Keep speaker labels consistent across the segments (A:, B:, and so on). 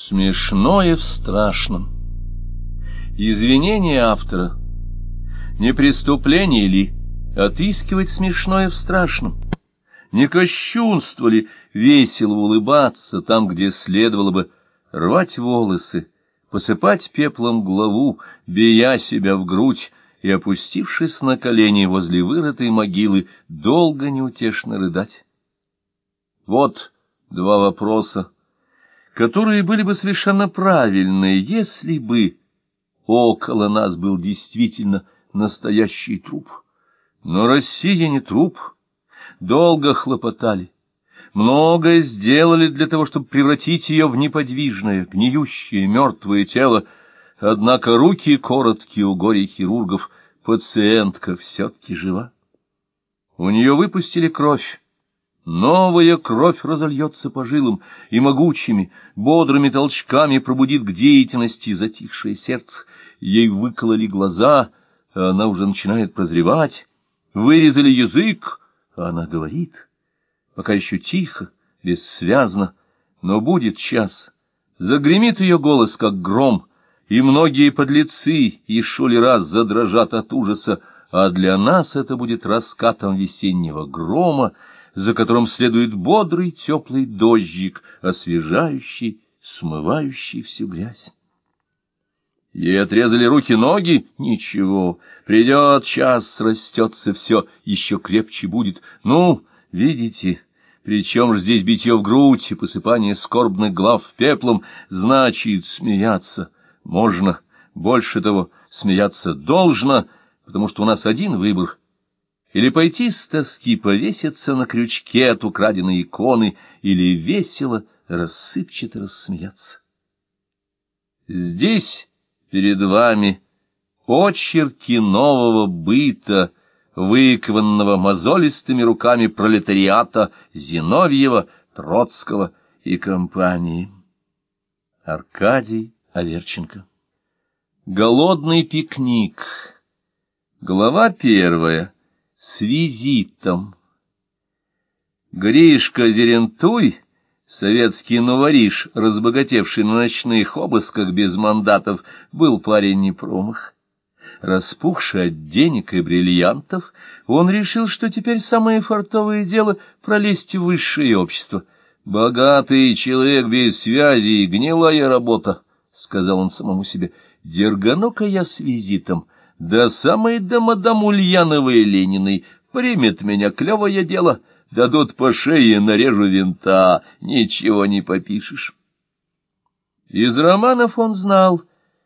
A: Смешное в страшном. Извинение автора. Не преступление ли отыскивать смешное в страшном? Не кощунство ли весело улыбаться там, где следовало бы рвать волосы, посыпать пеплом главу, бия себя в грудь и, опустившись на колени возле вырытой могилы, долго неутешно рыдать? Вот два вопроса которые были бы совершенно правильные, если бы около нас был действительно настоящий труп. Но Россия не труп. Долго хлопотали. Многое сделали для того, чтобы превратить ее в неподвижное, гниющее, мертвое тело. Однако руки короткие у горе-хирургов, пациентка все-таки жива. У нее выпустили кровь. Новая кровь разольется по жилам и могучими, бодрыми толчками пробудит к деятельности затихшее сердце. Ей выкололи глаза, а она уже начинает прозревать. Вырезали язык, а она говорит. Пока еще тихо, бессвязно, но будет час. Загремит ее голос, как гром, и многие подлецы и шули раз задрожат от ужаса, а для нас это будет раскатом весеннего грома, за которым следует бодрый теплый дождик, освежающий, смывающий всю грязь. Ей отрезали руки-ноги? Ничего. Придет час, срастется все, еще крепче будет. Ну, видите, причем же здесь битье в грудь и посыпание скорбных глав пеплом, значит смеяться можно. Больше того, смеяться должно, потому что у нас один выбор — или пойти с тоски повеситься на крючке от украденной иконы, или весело, рассыпчато рассмеяться. Здесь перед вами очерки нового быта, выкованного мозолистыми руками пролетариата Зиновьева, Троцкого и компании. Аркадий Аверченко Голодный пикник Глава первая с визитом. Гришка Зерентуй, советский новориш, разбогатевший на ночных обысках без мандатов, был парень не. Распухший от денег и бриллиантов, он решил, что теперь самое фартовое дело — пролезть в высшее общество. «Богатый человек без связи и гнилая работа», — сказал он самому себе, — «дергану-ка я с визитом» да самой до мадам Ульяновой Лениной. Примет меня клевое дело, дадут по шее, нарежу винта, ничего не попишешь. Из романов он знал,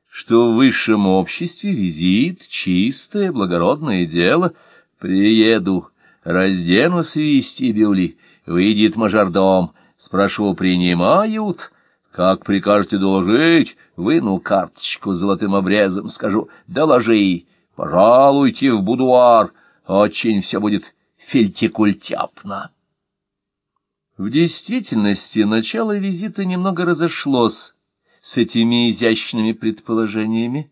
A: что в высшем обществе визит — чистое, благородное дело. Приеду, разденусь в вестибюле, выйдет мажордом, спрошу, принимают — как прикажете доложить? Выну карточку с золотым обрезом, скажу, доложи, пожалуйте в будуар, очень все будет фельтикультяпно. В действительности начало визита немного разошлось с этими изящными предположениями.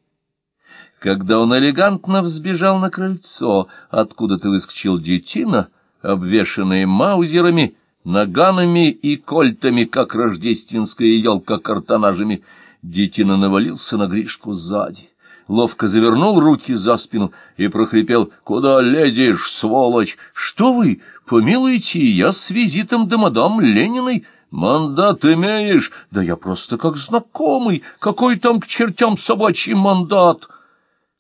A: Когда он элегантно взбежал на крыльцо, откуда-то выскочил детина, обвешанный маузерами, наганами и кольтами, как рождественская елка картонажами. Детина навалился на Гришку сзади, ловко завернул руки за спину и прохрипел «Куда лезешь, сволочь? Что вы, помилуйте, я с визитом до мадам Лениной». «Мандат имеешь? Да я просто как знакомый. Какой там к чертям собачий мандат?»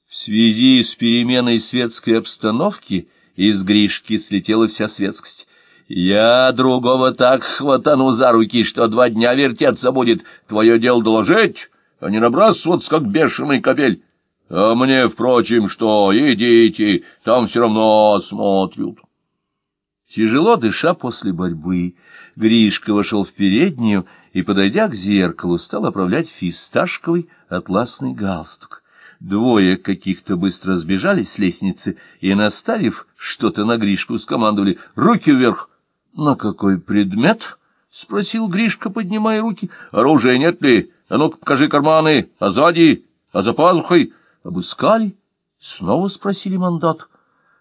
A: В связи с переменой светской обстановки из Гришки слетела вся светскость. Я другого так хватану за руки, что два дня вертеться будет. Твое дело доложить, а не набрасываться, как бешеный кобель. А мне, впрочем, что, идите, там все равно смотрят. Тяжело дыша после борьбы, Гришка вошел в переднюю и, подойдя к зеркалу, стал оправлять фисташковый атласный галстук. Двое каких-то быстро сбежали с лестницы и, наставив что-то на Гришку, скомандовали «Руки вверх!» — На какой предмет? — спросил Гришка, поднимая руки. — Оружия нет ли? А ну-ка, покажи карманы. А сзади? А за пазухой? Обыскали? Снова спросили мандат.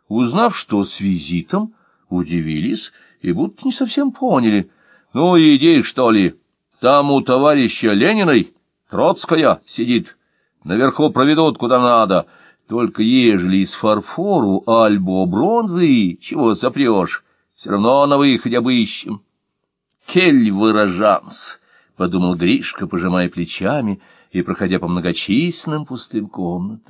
A: Узнав, что с визитом, удивились и будто не совсем поняли. — Ну, иди, что ли? Там у товарища Лениной Троцкая сидит. Наверху проведут куда надо. Только ежели из фарфору, альбо бронзы, чего сопрешь, все равно на выходе обыщем. Кель выражанс, — подумал Гришка, пожимая плечами и проходя по многочисленным пустым комнатам.